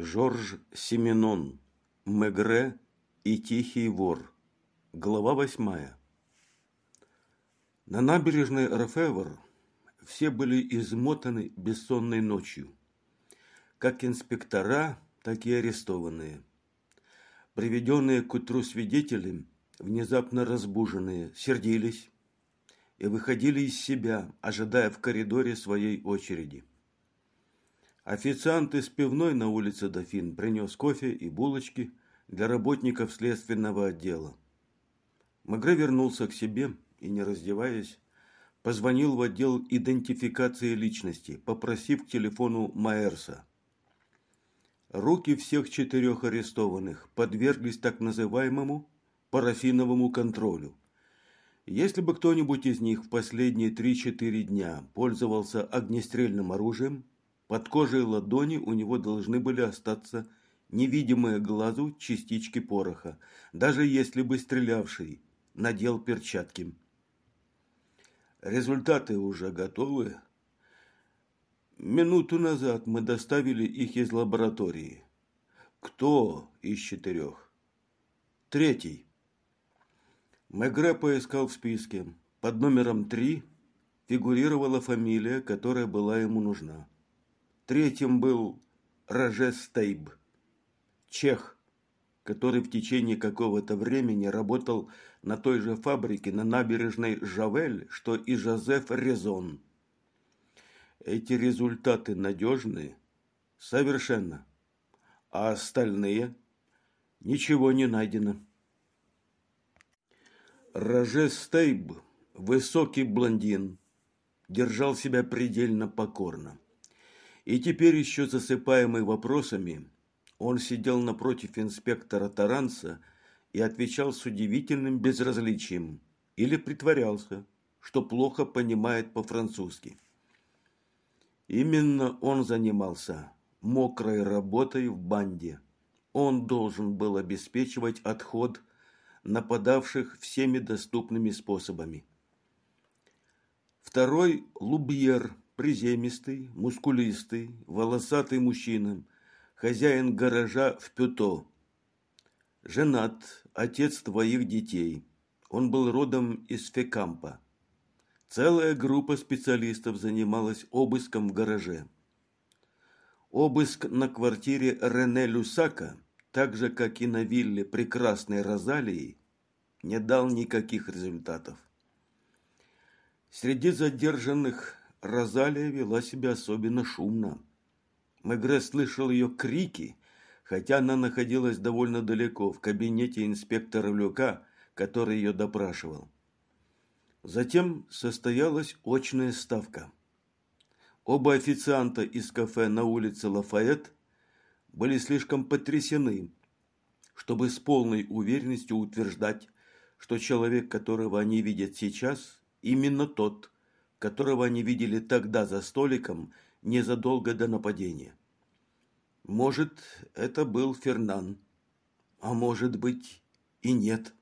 Жорж Семенон. Мегре и Тихий вор. Глава восьмая. На набережной Рефевр все были измотаны бессонной ночью. Как инспектора, так и арестованные. Приведенные к утру свидетели, внезапно разбуженные, сердились и выходили из себя, ожидая в коридоре своей очереди. Официант из пивной на улице Дофин принес кофе и булочки для работников следственного отдела. Магре вернулся к себе и, не раздеваясь, позвонил в отдел идентификации личности, попросив к телефону Майерса. Руки всех четырех арестованных подверглись так называемому парафиновому контролю. Если бы кто-нибудь из них в последние 3-4 дня пользовался огнестрельным оружием, под кожей ладони у него должны были остаться невидимые глазу частички пороха, даже если бы стрелявший надел перчатки. Результаты уже готовы. Минуту назад мы доставили их из лаборатории. Кто из четырех? Третий. Мегре поискал в списке. Под номером три фигурировала фамилия, которая была ему нужна. Третьим был Роже Стейб, чех, который в течение какого-то времени работал на той же фабрике на набережной Жавель, что и Жозеф Резон. Эти результаты надежны? Совершенно. А остальные? Ничего не найдено. Роже Стейб, высокий блондин, держал себя предельно покорно. И теперь еще засыпаемый вопросами, он сидел напротив инспектора Таранса и отвечал с удивительным безразличием или притворялся, что плохо понимает по-французски. Именно он занимался мокрой работой в банде. Он должен был обеспечивать отход нападавших всеми доступными способами. Второй – Лубьер, приземистый, мускулистый, волосатый мужчина, хозяин гаража в Пюто. Женат, отец твоих детей. Он был родом из Фекампа. Целая группа специалистов занималась обыском в гараже. Обыск на квартире Рене Люсака, так же, как и на вилле прекрасной Розалии, не дал никаких результатов. Среди задержанных Розалия вела себя особенно шумно. Мегре слышал ее крики, хотя она находилась довольно далеко, в кабинете инспектора Люка, который ее допрашивал. Затем состоялась очная ставка. Оба официанта из кафе на улице Лафайет были слишком потрясены, чтобы с полной уверенностью утверждать, что человек, которого они видят сейчас, именно тот, которого они видели тогда за столиком незадолго до нападения. Может, это был Фернан, а может быть и нет.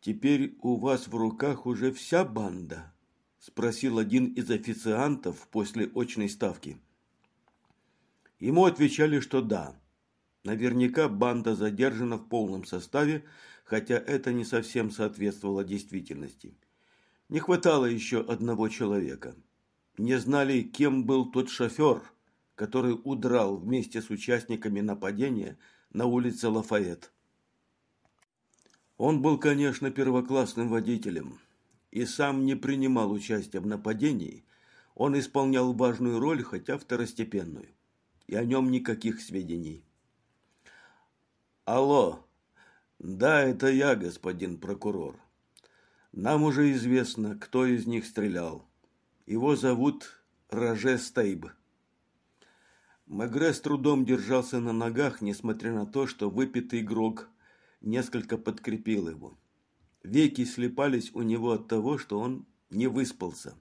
«Теперь у вас в руках уже вся банда?» – спросил один из официантов после очной ставки. Ему отвечали, что да. Наверняка банда задержана в полном составе, хотя это не совсем соответствовало действительности. Не хватало еще одного человека. Не знали, кем был тот шофер, который удрал вместе с участниками нападения на улице Лафайет. Он был, конечно, первоклассным водителем и сам не принимал участия в нападении. Он исполнял важную роль, хотя второстепенную. И о нем никаких сведений. Алло. Да, это я, господин прокурор. Нам уже известно, кто из них стрелял. Его зовут Роже Стейб. Мегре с трудом держался на ногах, несмотря на то, что выпитый грог несколько подкрепил его. Веки слепались у него от того, что он не выспался.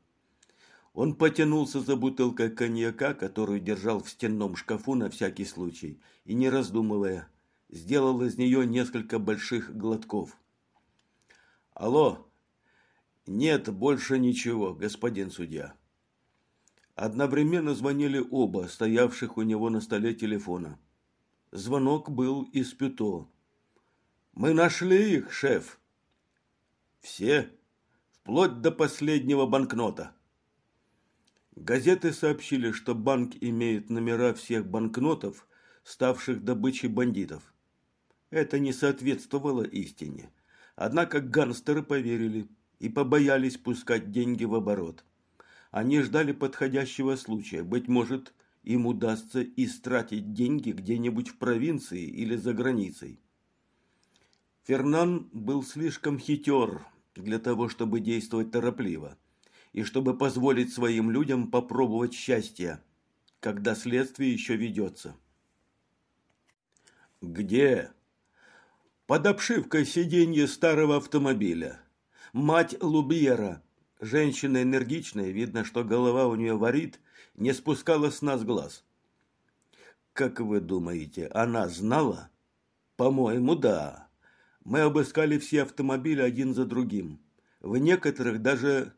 Он потянулся за бутылкой коньяка, которую держал в стенном шкафу на всякий случай, и, не раздумывая, сделал из нее несколько больших глотков. «Алло! Нет больше ничего, господин судья. Одновременно звонили оба, стоявших у него на столе телефона. Звонок был из Пюто. «Мы нашли их, шеф!» «Все, вплоть до последнего банкнота!» Газеты сообщили, что банк имеет номера всех банкнотов, ставших добычей бандитов. Это не соответствовало истине. Однако гангстеры поверили и побоялись пускать деньги в оборот. Они ждали подходящего случая. Быть может, им удастся истратить деньги где-нибудь в провинции или за границей. Фернан был слишком хитер для того, чтобы действовать торопливо, и чтобы позволить своим людям попробовать счастье, когда следствие еще ведется. «Где?» «Под обшивкой сиденья старого автомобиля. Мать Лубьера, женщина энергичная, видно, что голова у нее варит, не спускала с нас глаз». «Как вы думаете, она знала?» «По-моему, да. Мы обыскали все автомобили один за другим. В некоторых даже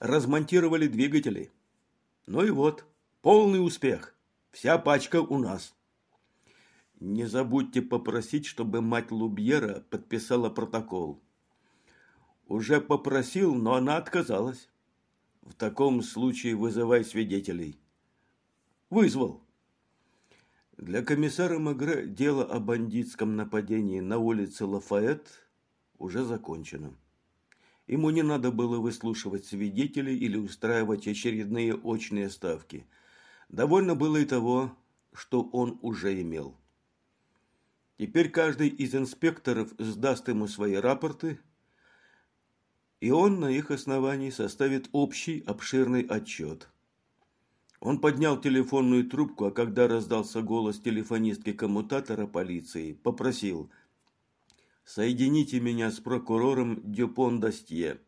размонтировали двигатели. Ну и вот, полный успех. Вся пачка у нас». Не забудьте попросить, чтобы мать Лубьера подписала протокол. Уже попросил, но она отказалась. В таком случае вызывай свидетелей. Вызвал. Для комиссара Магре дело о бандитском нападении на улице Лафайет уже закончено. Ему не надо было выслушивать свидетелей или устраивать очередные очные ставки. Довольно было и того, что он уже имел. Теперь каждый из инспекторов сдаст ему свои рапорты, и он на их основании составит общий обширный отчет. Он поднял телефонную трубку, а когда раздался голос телефонистки коммутатора полиции, попросил «Соедините меня с прокурором Дюпон Дастье».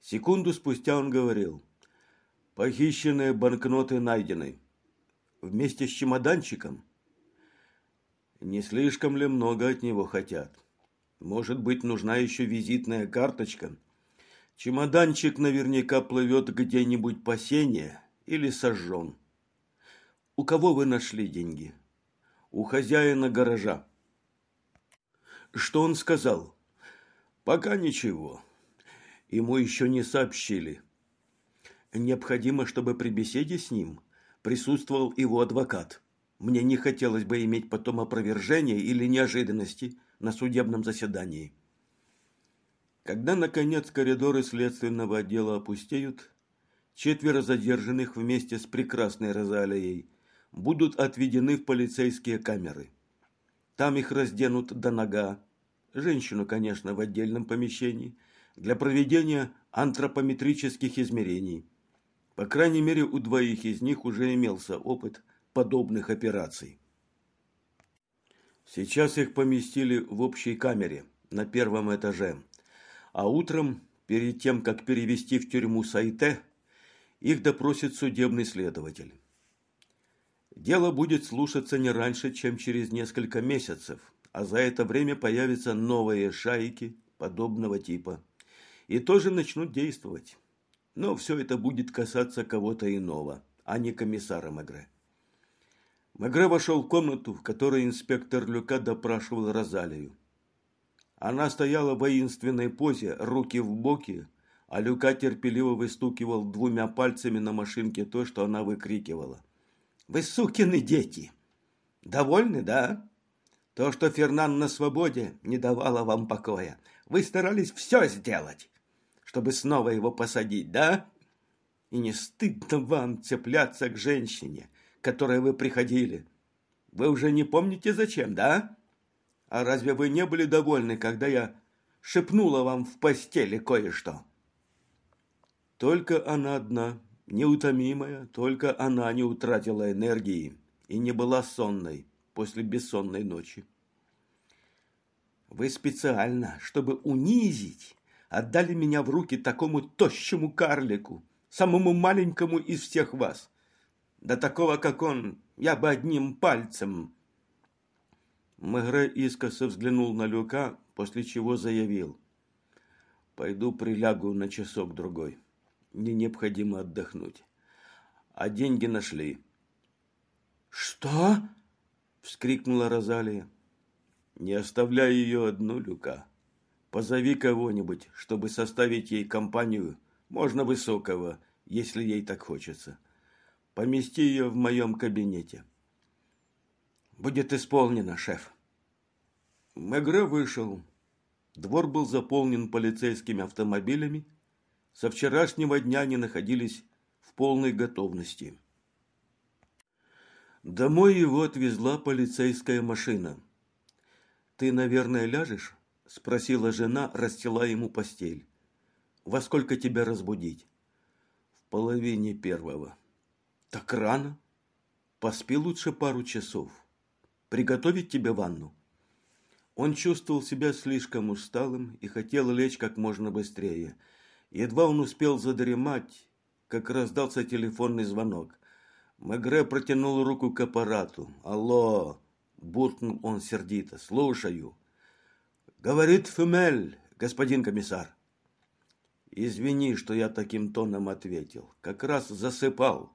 Секунду спустя он говорил «Похищенные банкноты найдены. Вместе с чемоданчиком не слишком ли много от него хотят? Может быть, нужна еще визитная карточка? Чемоданчик наверняка плывет где-нибудь по сене или сожжен. У кого вы нашли деньги? У хозяина гаража. Что он сказал? Пока ничего. Ему еще не сообщили. Необходимо, чтобы при беседе с ним присутствовал его адвокат. Мне не хотелось бы иметь потом опровержения или неожиданности на судебном заседании. Когда, наконец, коридоры следственного отдела опустеют, четверо задержанных вместе с прекрасной Розалией будут отведены в полицейские камеры. Там их разденут до нога, женщину, конечно, в отдельном помещении, для проведения антропометрических измерений. По крайней мере, у двоих из них уже имелся опыт подобных операций. Сейчас их поместили в общей камере на первом этаже, а утром, перед тем, как перевести в тюрьму Сайте, их допросит судебный следователь. Дело будет слушаться не раньше, чем через несколько месяцев, а за это время появятся новые шайки подобного типа и тоже начнут действовать. Но все это будет касаться кого-то иного, а не комиссара Магре. Мегре вошел в комнату, в которой инспектор Люка допрашивал Розалию. Она стояла в воинственной позе, руки в боки, а Люка терпеливо выстукивал двумя пальцами на машинке то, что она выкрикивала. «Вы сукины дети! Довольны, да? То, что Фернан на свободе, не давало вам покоя. Вы старались все сделать, чтобы снова его посадить, да? И не стыдно вам цепляться к женщине, которой вы приходили. Вы уже не помните зачем, да? А разве вы не были довольны, когда я шепнула вам в постели кое-что? Только она одна, неутомимая, только она не утратила энергии и не была сонной после бессонной ночи. Вы специально, чтобы унизить, отдали меня в руки такому тощему карлику, самому маленькому из всех вас. Да такого, как он, я бы одним пальцем. Мегре искоса взглянул на Люка, после чего заявил. Пойду прилягу на часок-другой. Мне необходимо отдохнуть. а деньги нашли. «Что?» – вскрикнула Розалия. «Не оставляй ее одну, Люка. Позови кого-нибудь, чтобы составить ей компанию, можно высокого, если ей так хочется. Помести ее в моем кабинете». «Будет исполнено, шеф». Мегре вышел. Двор был заполнен полицейскими автомобилями. Со вчерашнего дня они находились в полной готовности. Домой его отвезла полицейская машина. «Ты, наверное, ляжешь?» – спросила жена, расстилая ему постель. «Во сколько тебя разбудить?» «В половине первого». «Так рано? Поспи лучше пару часов. Приготовить тебе ванну?» Он чувствовал себя слишком усталым и хотел лечь как можно быстрее. Едва он успел задремать, как раздался телефонный звонок. Мегре протянул руку к аппарату. «Алло!» – буркнул он сердито. «Слушаю». «Говорит Фюмель, господин комиссар». «Извини, что я таким тоном ответил. Как раз засыпал.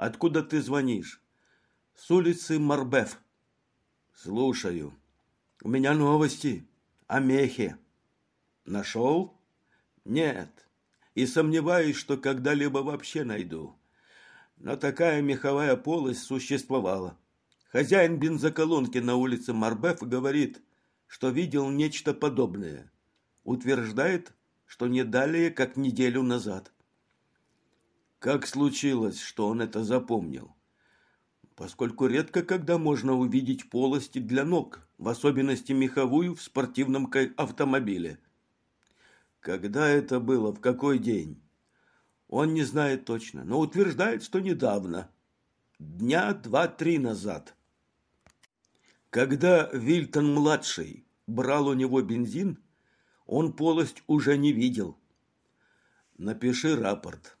Откуда ты звонишь?» «С улицы Марбеф». «Слушаю. У меня новости о мехе». «Нашел?» «Нет. И сомневаюсь, что когда-либо вообще найду но такая меховая полость существовала. Хозяин бензоколонки на улице Марбеф говорит, что видел нечто подобное. Утверждает, что не далее, как неделю назад. Как случилось, что он это запомнил? Поскольку редко когда можно увидеть полости для ног, в особенности меховую в спортивном автомобиле. Когда это было, в какой день? Он не знает точно, но утверждает, что недавно. Дня два-три назад. Когда Вильтон-младший брал у него бензин, он полость уже не видел. Напиши рапорт.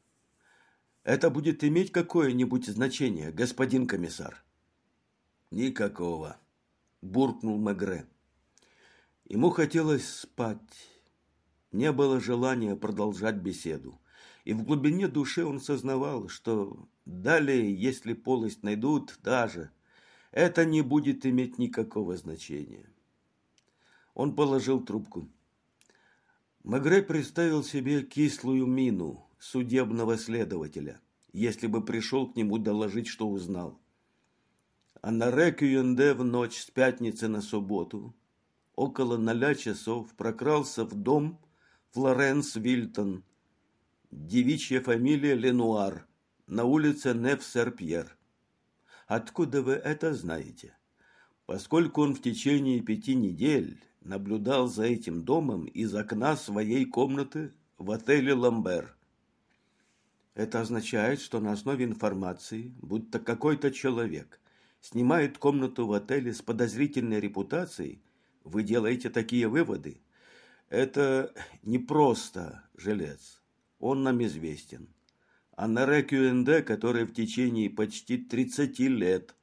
Это будет иметь какое-нибудь значение, господин комиссар? Никакого, буркнул Мегре. Ему хотелось спать. Не было желания продолжать беседу и в глубине души он сознавал, что далее, если полость найдут, даже, это не будет иметь никакого значения. Он положил трубку. Мегре представил себе кислую мину судебного следователя, если бы пришел к нему доложить, что узнал. А на Рекюенде в ночь с пятницы на субботу около ноля часов прокрался в дом Флоренс Вильтон, Девичья фамилия Ленуар. На улице Неф-Сер-Пьер. Откуда вы это знаете? Поскольку он в течение пяти недель наблюдал за этим домом из окна своей комнаты в отеле «Ламбер». Это означает, что на основе информации, будто какой-то человек снимает комнату в отеле с подозрительной репутацией, вы делаете такие выводы. Это не просто жилец он нам известен. А на РКЮНД, который в течение почти 30 лет.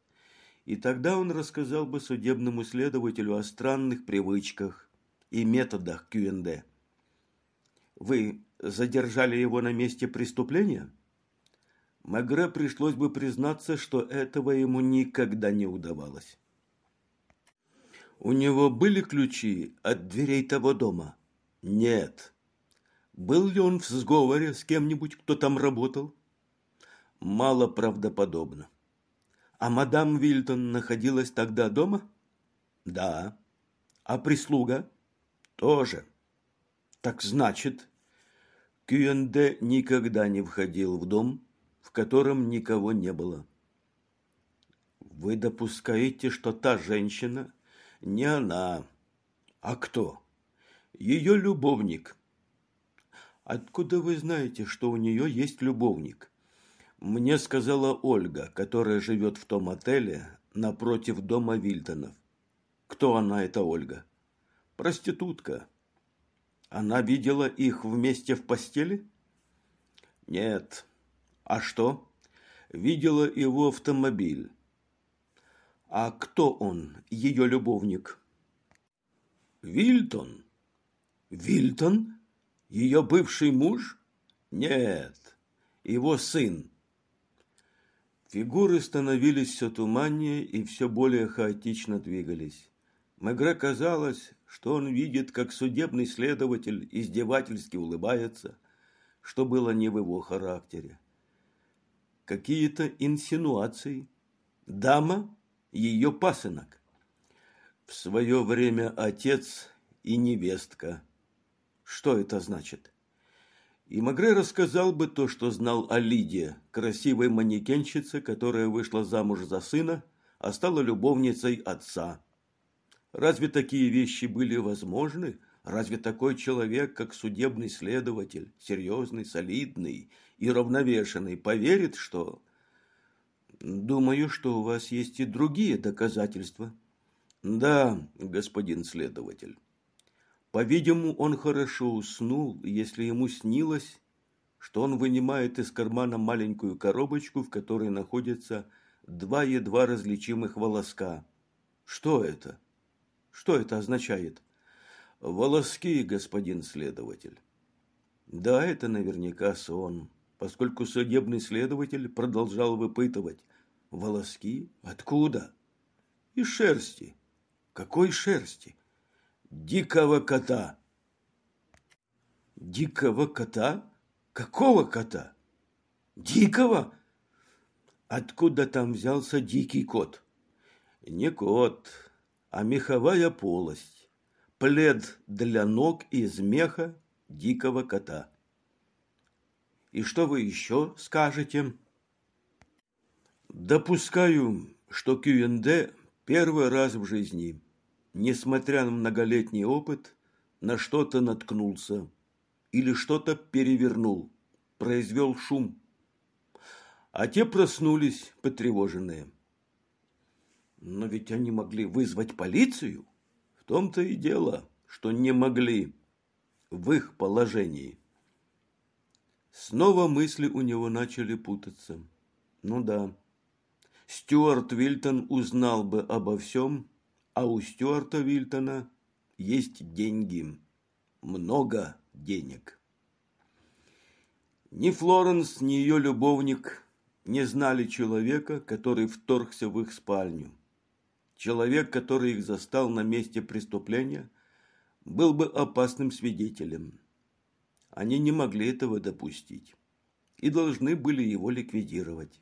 И тогда он рассказал бы судебному следователю о странных привычках и методах КЮНД. Вы задержали его на месте преступления? Магре пришлось бы признаться, что этого ему никогда не удавалось. У него были ключи от дверей того дома? Нет. Был ли он в сговоре с кем-нибудь, кто там работал? Мало правдоподобно. А мадам Вильтон находилась тогда дома? Да. А прислуга? Тоже. Так значит, Кюэнде никогда не входил в дом, в котором никого не было. Вы допускаете, что та женщина не она, а кто? Ее любовник. Откуда вы знаете, что у нее есть любовник? Мне сказала Ольга, которая живет в том отеле напротив дома Вильтонов. Кто она, эта Ольга? Проститутка. Она видела их вместе в постели? Нет. А что? Видела его автомобиль. А кто он, ее любовник? Вильтон. Вильтон? Ее бывший муж? Нет, его сын. Фигуры становились все туманнее и все более хаотично двигались. Мегре казалось, что он видит, как судебный следователь издевательски улыбается, что было не в его характере. Какие-то инсинуации. Дама – ее пасынок. В свое время отец и невестка. Что это значит? И Магре рассказал бы то, что знал о Лиде, красивой манекенщице, которая вышла замуж за сына, а стала любовницей отца. Разве такие вещи были возможны? Разве такой человек, как судебный следователь, серьезный, солидный и равновешенный, поверит, что... Думаю, что у вас есть и другие доказательства. Да, господин следователь. По-видимому, он хорошо уснул, если ему снилось, что он вынимает из кармана маленькую коробочку, в которой находятся два едва различимых волоска. Что это? Что это означает? Волоски, господин следователь. Да, это наверняка сон, поскольку судебный следователь продолжал выпытывать. Волоски? Откуда? Из шерсти. Какой шерсти? дикого кота. Дикого кота? Какого кота? Дикого? Откуда там взялся дикий кот? Не кот, а меховая полость. Плед для ног из меха дикого кота. И что вы еще скажете? Допускаю, что Q&D первый раз в жизни – несмотря на многолетний опыт, на что-то наткнулся или что-то перевернул, произвел шум. А те проснулись потревоженные. Но ведь они могли вызвать полицию. В том-то и дело, что не могли в их положении. Снова мысли у него начали путаться. Ну да, Стюарт Вильтон узнал бы обо всем, а у Стюарта Вильтона есть деньги. Много денег. Ни Флоренс, ни ее любовник не знали человека, который вторгся в их спальню. Человек, который их застал на месте преступления, был бы опасным свидетелем. Они не могли этого допустить и должны были его ликвидировать.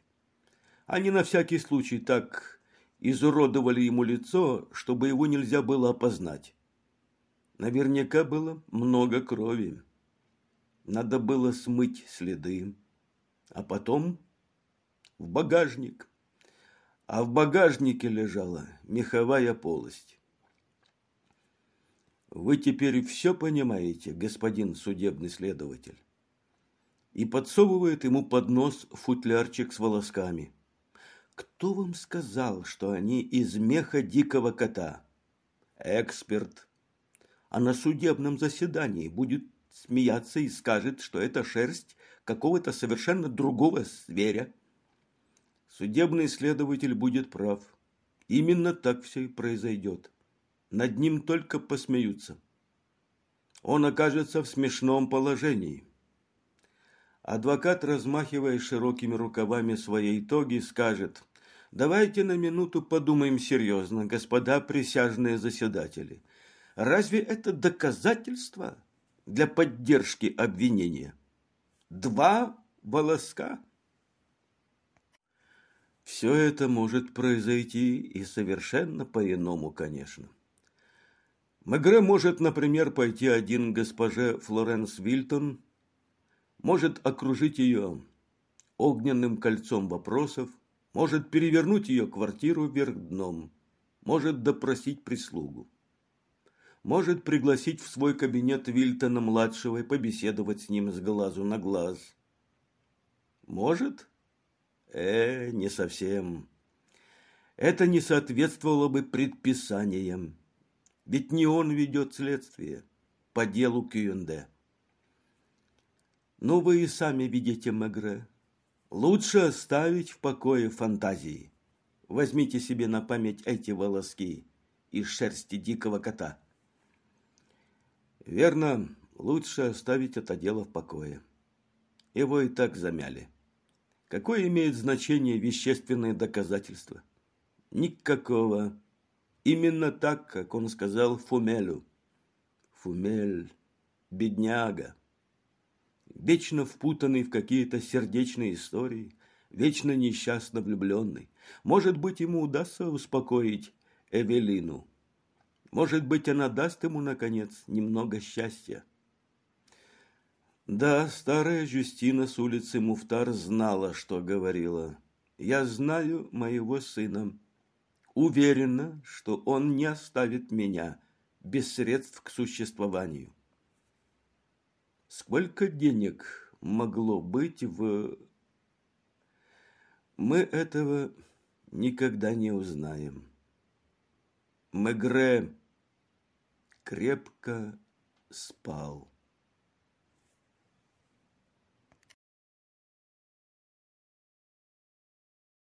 Они на всякий случай так изуродовали ему лицо, чтобы его нельзя было опознать. Наверняка было много крови. Надо было смыть следы. А потом в багажник. А в багажнике лежала меховая полость. Вы теперь все понимаете, господин судебный следователь? И подсовывает ему под нос футлярчик с волосками. Кто вам сказал, что они из меха дикого кота? Эксперт. А на судебном заседании будет смеяться и скажет, что это шерсть какого-то совершенно другого зверя. Судебный следователь будет прав. Именно так все и произойдет. Над ним только посмеются. Он окажется в смешном положении. Адвокат, размахивая широкими рукавами своей тоги, скажет, «Давайте на минуту подумаем серьезно, господа присяжные заседатели. Разве это доказательство для поддержки обвинения? Два волоска?» Все это может произойти и совершенно по-иному, конечно. Мегре может, например, пойти один к госпоже Флоренс Вильтон может окружить ее огненным кольцом вопросов, может перевернуть ее квартиру вверх дном, может допросить прислугу, может пригласить в свой кабинет Вильтона-младшего и побеседовать с ним с глазу на глаз. Может? Э, не совсем. Это не соответствовало бы предписаниям. Ведь не он ведет следствие по делу Кюенде. Ну, вы и сами видите, Мегре. Лучше оставить в покое фантазии. Возьмите себе на память эти волоски из шерсти дикого кота. Верно, лучше оставить это дело в покое. Его и так замяли. Какое имеет значение вещественное доказательство? Никакого. Именно так, как он сказал Фумелю. Фумель, бедняга, вечно впутанный в какие-то сердечные истории, вечно несчастно влюбленный. Может быть, ему удастся успокоить Эвелину. Может быть, она даст ему, наконец, немного счастья. Да, старая Жюстина с улицы Муфтар знала, что говорила. Я знаю моего сына. Уверена, что он не оставит меня без средств к существованию. Сколько денег могло быть в... Мы этого никогда не узнаем. Мегре крепко спал.